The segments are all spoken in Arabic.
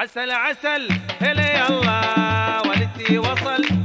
عسل عسل هلا يلا والدي وصل.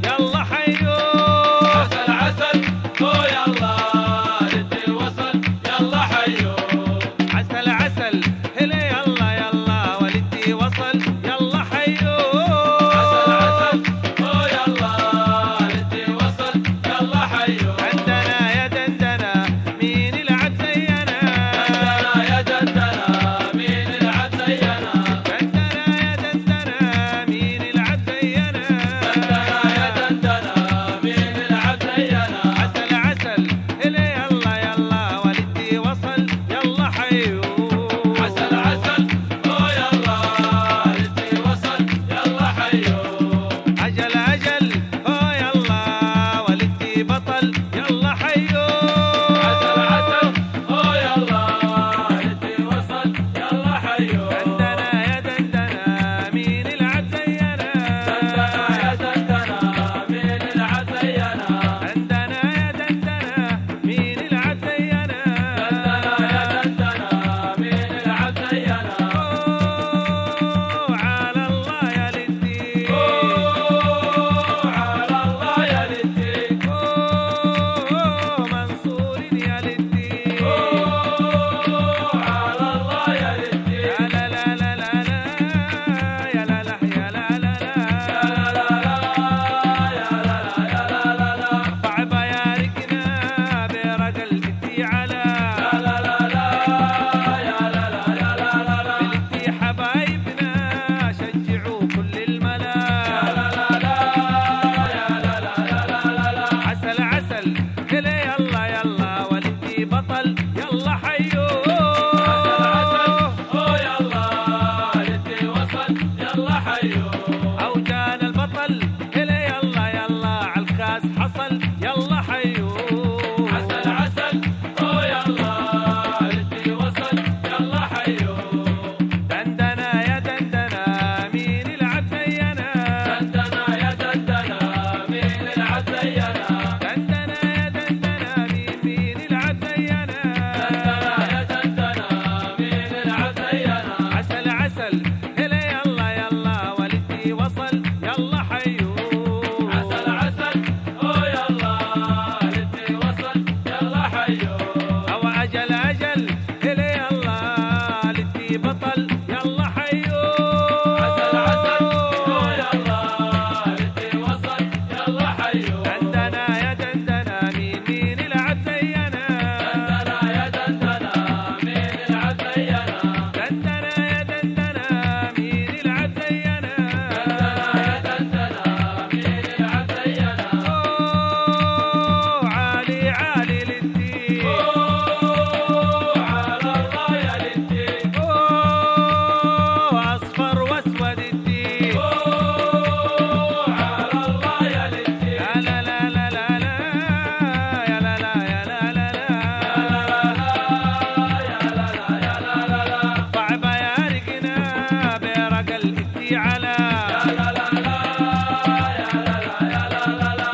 الذي على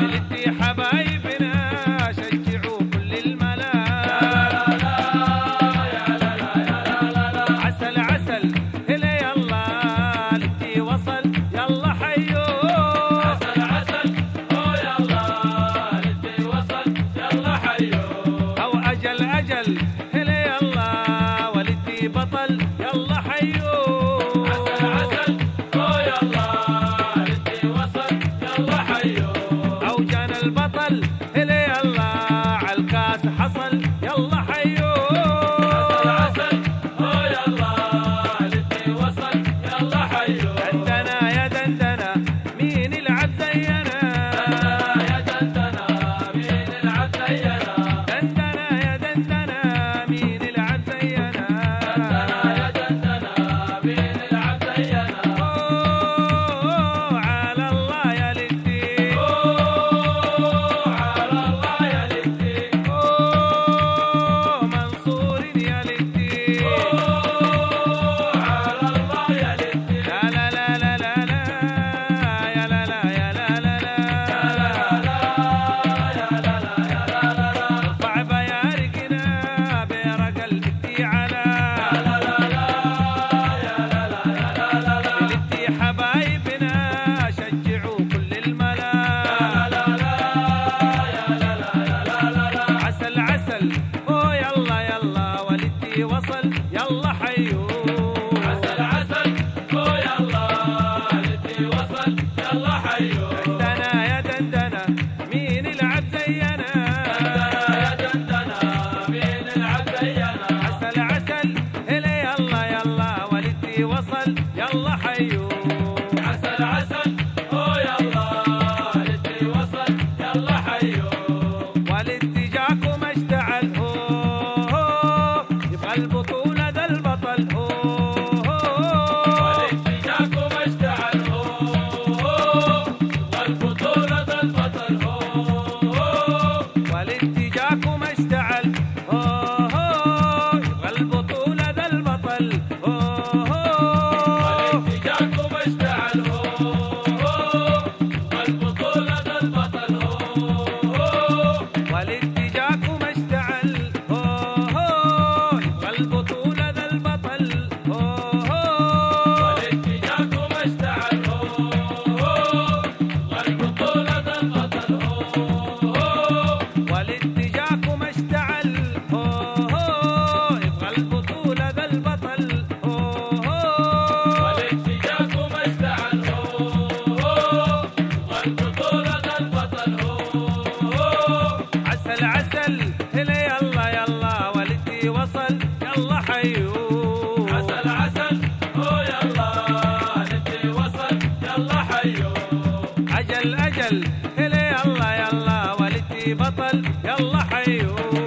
بلدي حبايبنا. شجعوا كل الملا عسل عسل هلا يلا لدي وصل يلا حيو. عسل عسل هو يلا لدي وصل يلا حيو. أو أجل أجل هلا يلا ولدي بطل. 来，哟。أجل هلا يلا يلا والدي بطل. يلا حيو.